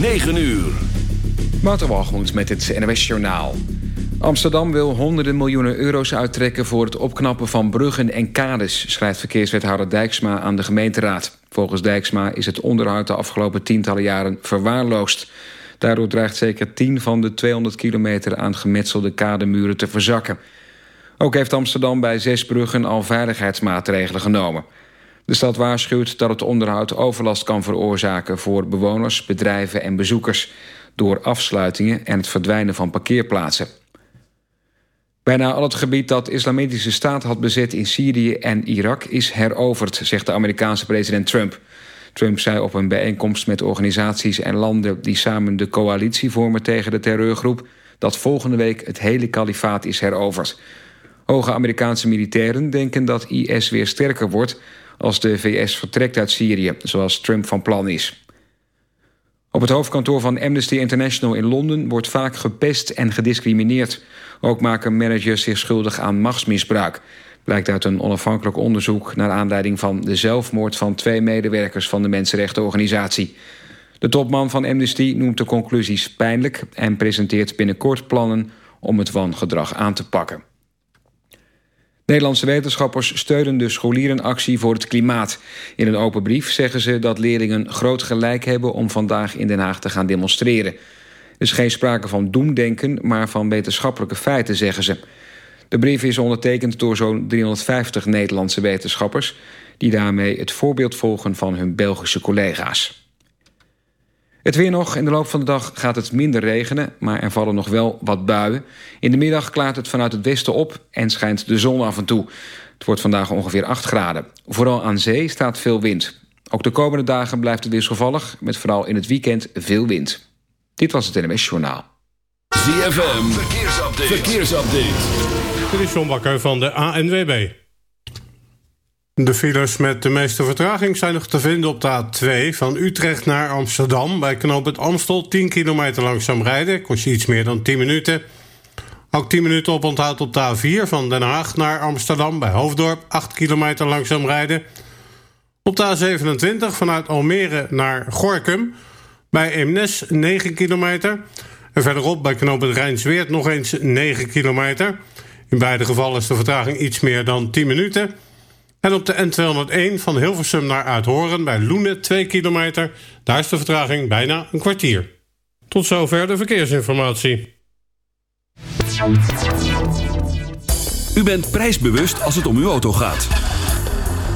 9 uur. Wouter met het NWS Journaal. Amsterdam wil honderden miljoenen euro's uittrekken... voor het opknappen van bruggen en kades... schrijft verkeerswethouder Dijksma aan de gemeenteraad. Volgens Dijksma is het onderhoud de afgelopen tientallen jaren verwaarloosd. Daardoor dreigt zeker 10 van de 200 kilometer... aan gemetselde kademuren te verzakken. Ook heeft Amsterdam bij zes bruggen al veiligheidsmaatregelen genomen... De stad waarschuwt dat het onderhoud overlast kan veroorzaken... voor bewoners, bedrijven en bezoekers... door afsluitingen en het verdwijnen van parkeerplaatsen. Bijna al het gebied dat Islamitische Staat had bezet in Syrië en Irak... is heroverd, zegt de Amerikaanse president Trump. Trump zei op een bijeenkomst met organisaties en landen... die samen de coalitie vormen tegen de terreurgroep... dat volgende week het hele kalifaat is heroverd. Hoge Amerikaanse militairen denken dat IS weer sterker wordt als de VS vertrekt uit Syrië, zoals Trump van plan is. Op het hoofdkantoor van Amnesty International in Londen wordt vaak gepest en gediscrimineerd. Ook maken managers zich schuldig aan machtsmisbruik. Blijkt uit een onafhankelijk onderzoek naar aanleiding van de zelfmoord van twee medewerkers van de mensenrechtenorganisatie. De topman van Amnesty noemt de conclusies pijnlijk en presenteert binnenkort plannen om het wangedrag aan te pakken. Nederlandse wetenschappers steunen de scholierenactie voor het klimaat. In een open brief zeggen ze dat leerlingen groot gelijk hebben... om vandaag in Den Haag te gaan demonstreren. Er is geen sprake van doemdenken, maar van wetenschappelijke feiten, zeggen ze. De brief is ondertekend door zo'n 350 Nederlandse wetenschappers... die daarmee het voorbeeld volgen van hun Belgische collega's. Het weer nog. In de loop van de dag gaat het minder regenen, maar er vallen nog wel wat buien. In de middag klaart het vanuit het westen op en schijnt de zon af en toe. Het wordt vandaag ongeveer 8 graden. Vooral aan zee staat veel wind. Ook de komende dagen blijft het wisselvallig, met vooral in het weekend veel wind. Dit was het NMS Journaal. ZFM, verkeersupdate. verkeersupdate. Dit is John Bakker van de ANWB. De files met de meeste vertraging zijn nog te vinden op de A2 van Utrecht naar Amsterdam. Bij knoop het Amstel 10 kilometer langzaam rijden, kost je iets meer dan 10 minuten. Ook 10 minuten op onthoud op de A4 van Den Haag naar Amsterdam bij Hoofddorp 8 kilometer langzaam rijden. Op de A27 vanuit Almere naar Gorkum bij Eemnes 9 kilometer. En verderop bij knoop het Rijnsweert nog eens 9 kilometer. In beide gevallen is de vertraging iets meer dan 10 minuten. En op de N201 van Hilversum naar Uithoren bij Loenen 2 kilometer. Daar is de vertraging bijna een kwartier. Tot zover de verkeersinformatie. U bent prijsbewust als het om uw auto gaat.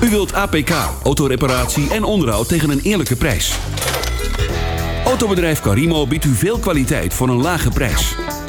U wilt APK, autoreparatie en onderhoud tegen een eerlijke prijs. Autobedrijf Carimo biedt u veel kwaliteit voor een lage prijs.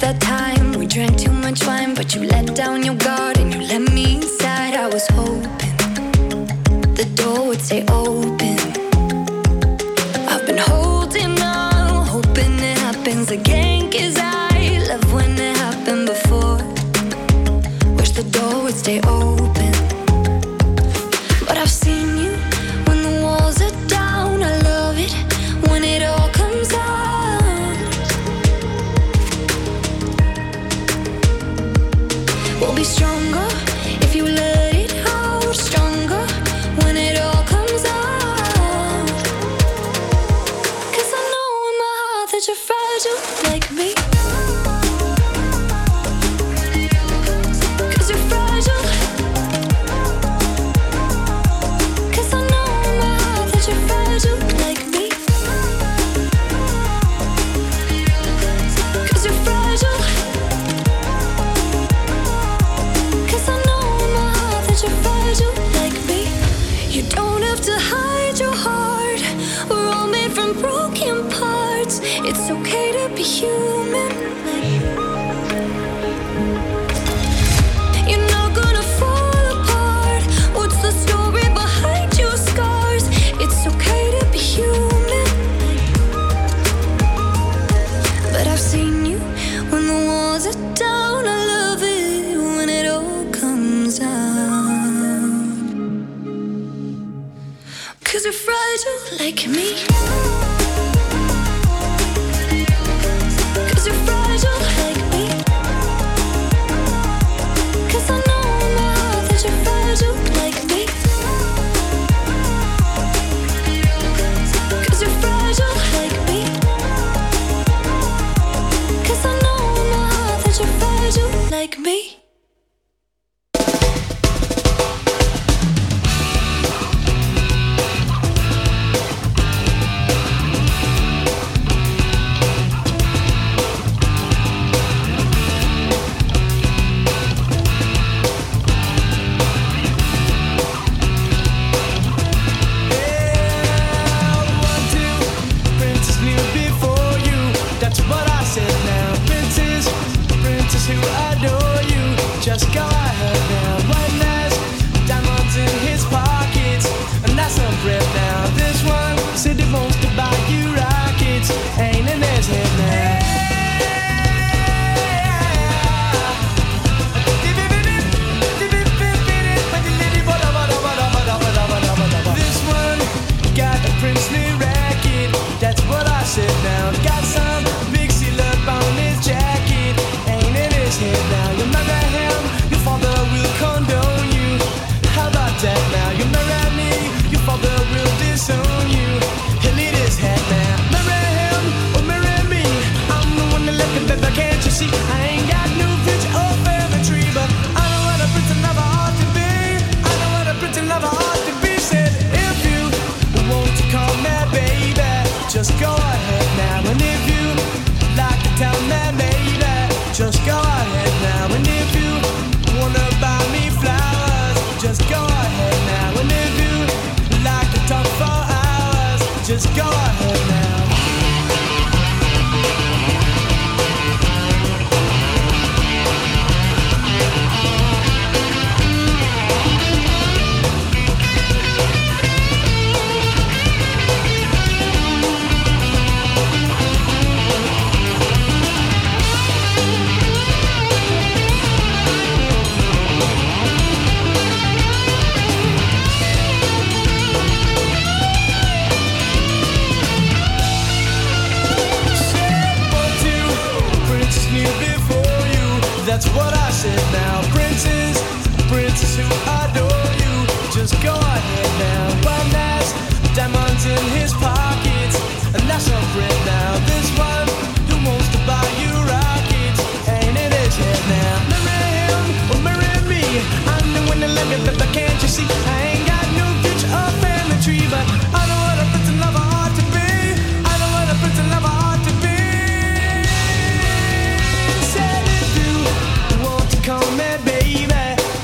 That time. We drank too much wine, but you let down your guard and you let me inside. I was hoping the door would stay open. Oh,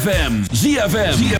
ZFM. ZFM.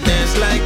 Dance like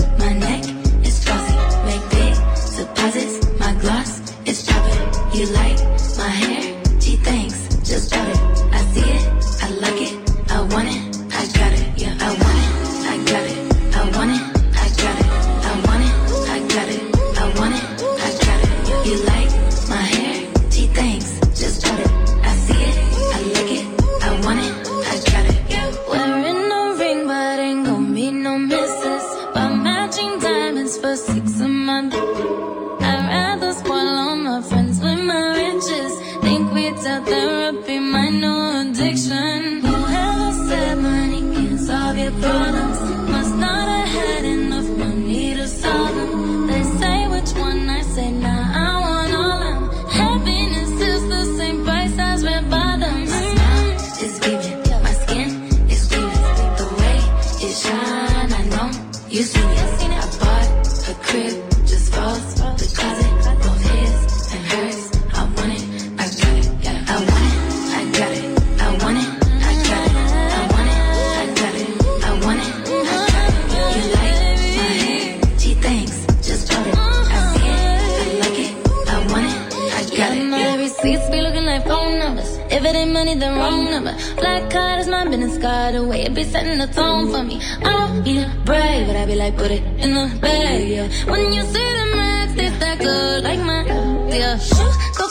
the way it be setting the tone for me. I don't need a break, but I be like, put it in the bag, yeah. When you see the max, it's that good, like my, yeah. Shoes so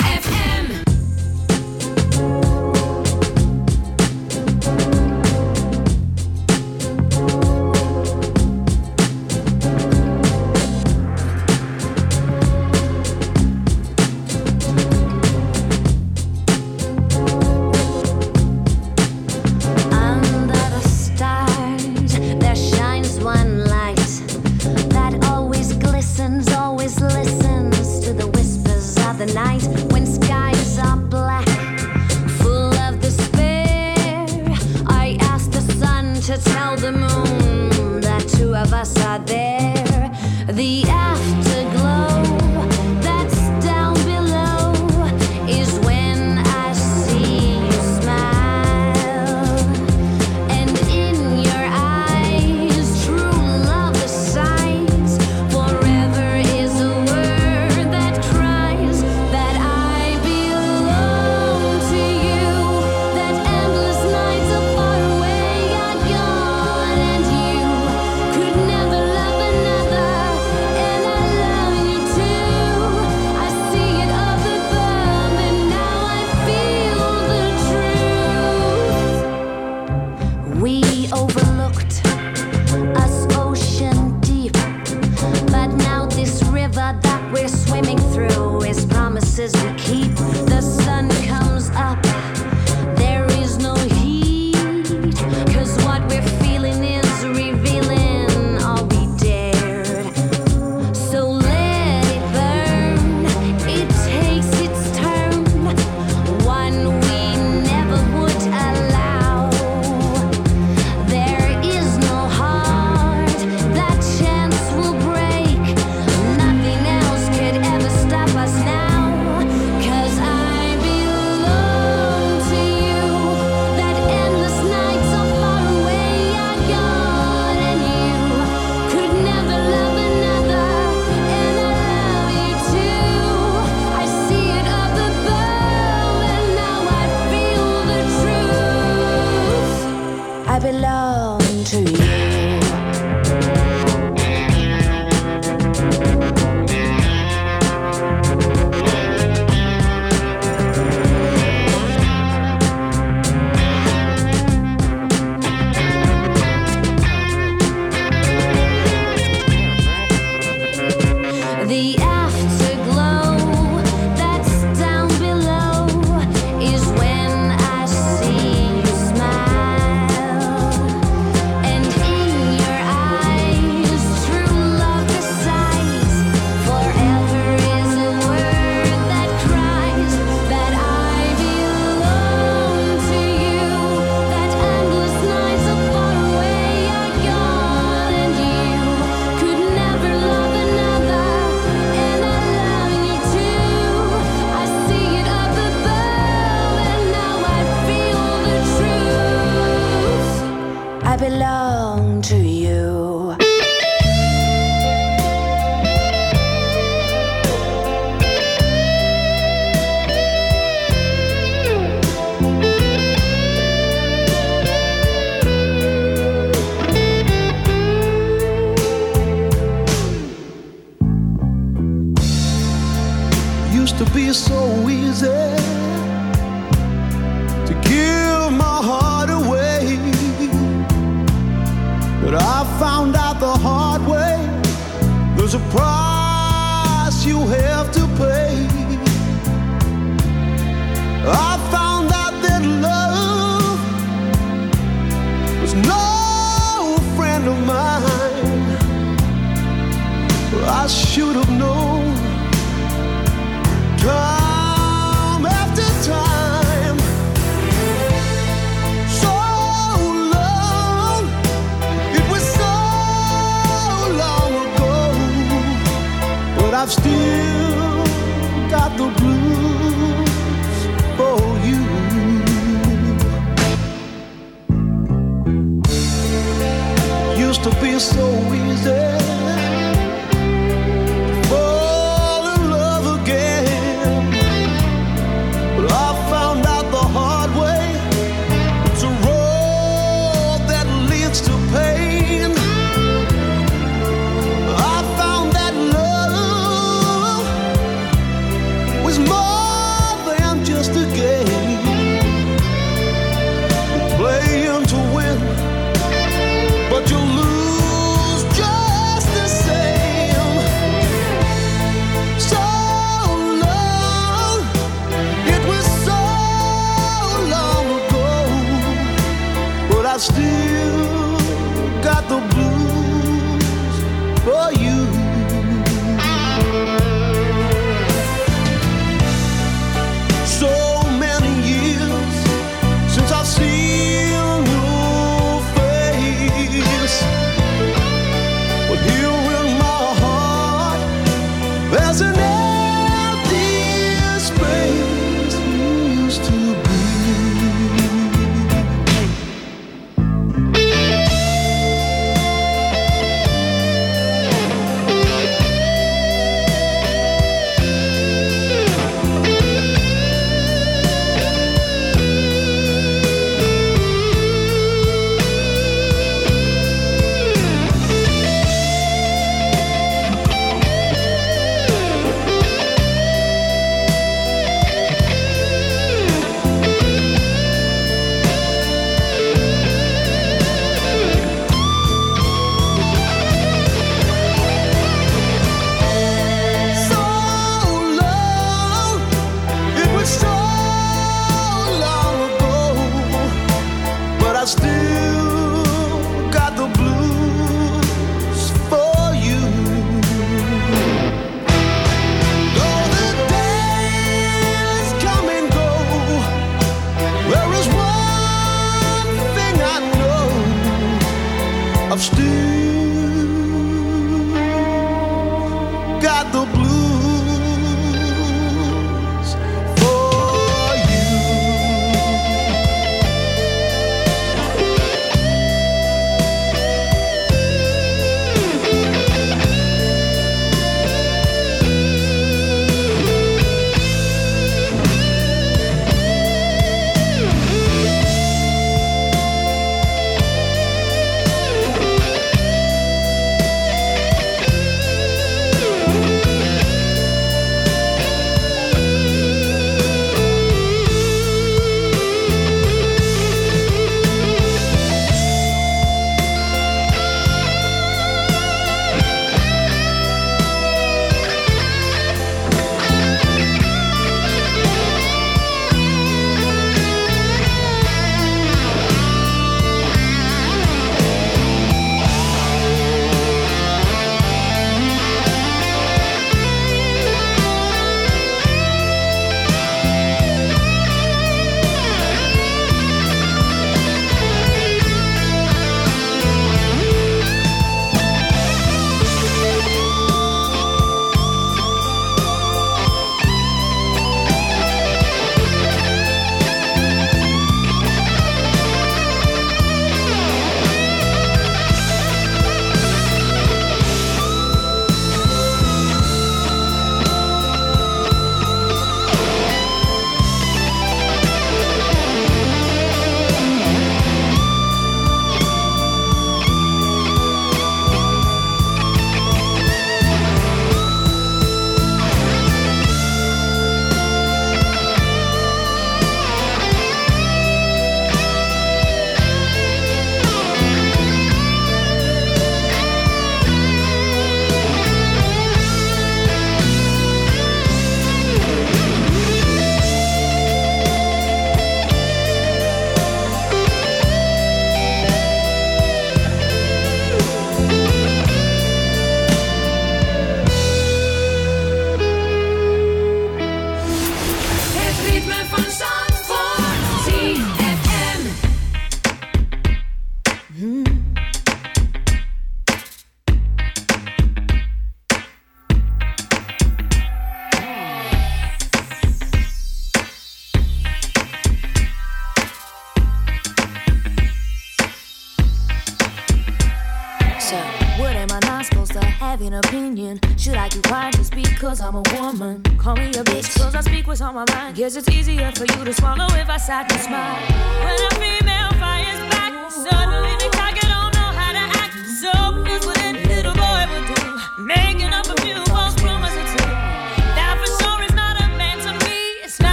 side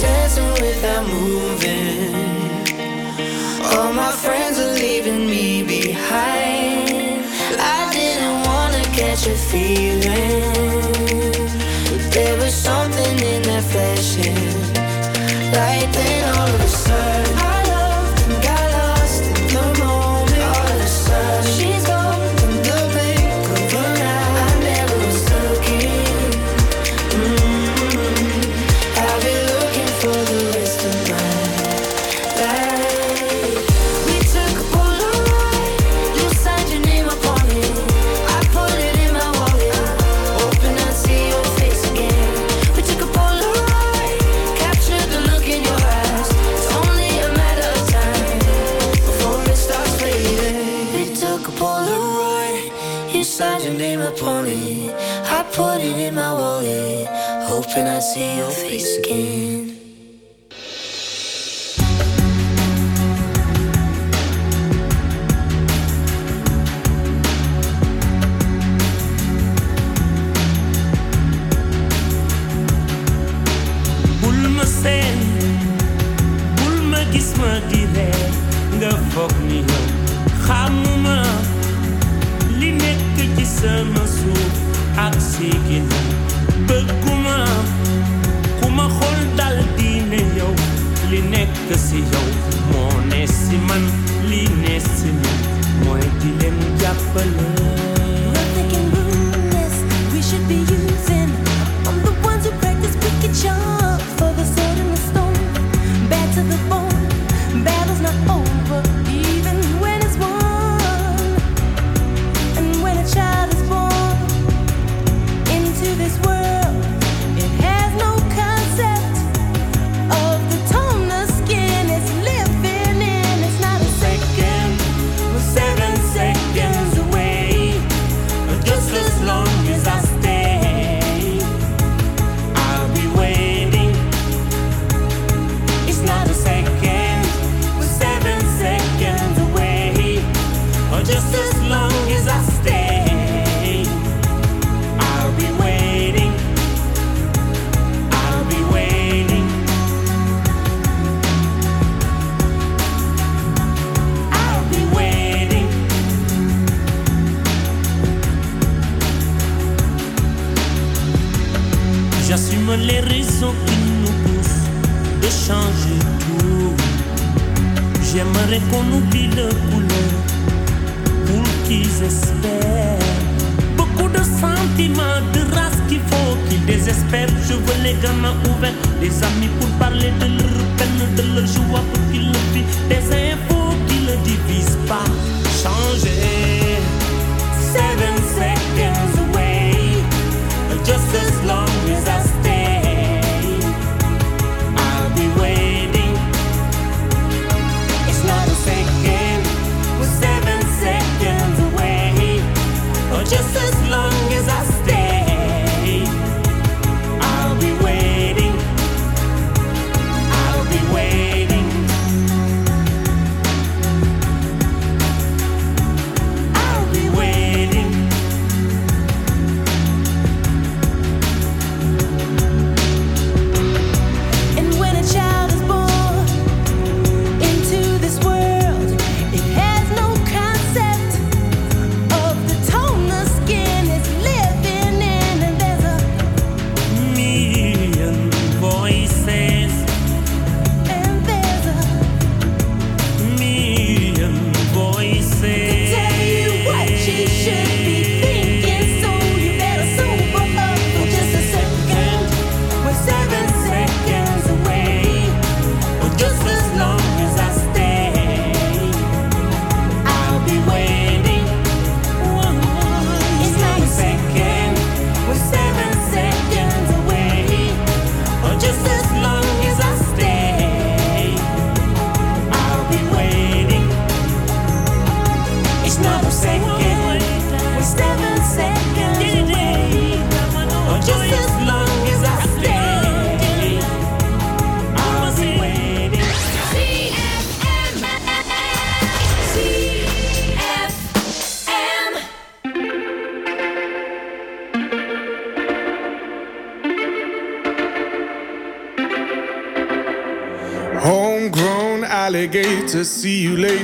dancing without moving.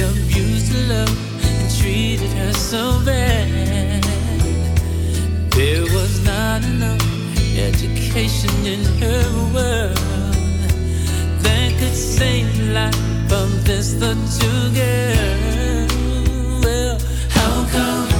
Abused her love and treated her so bad. There was not enough education in her world that could save the life of this little girl. Well, how come?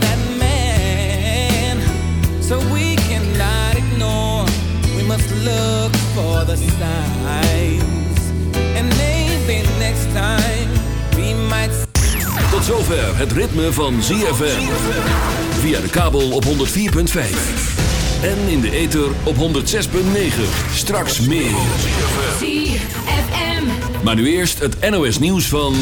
So we cannot ignore, we must look for the signs. And maybe next time we might Tot zover het ritme van ZFM. Via de kabel op 104.5. En in de ether op 106.9. Straks meer. ZFM. Maar nu eerst het NOS nieuws van...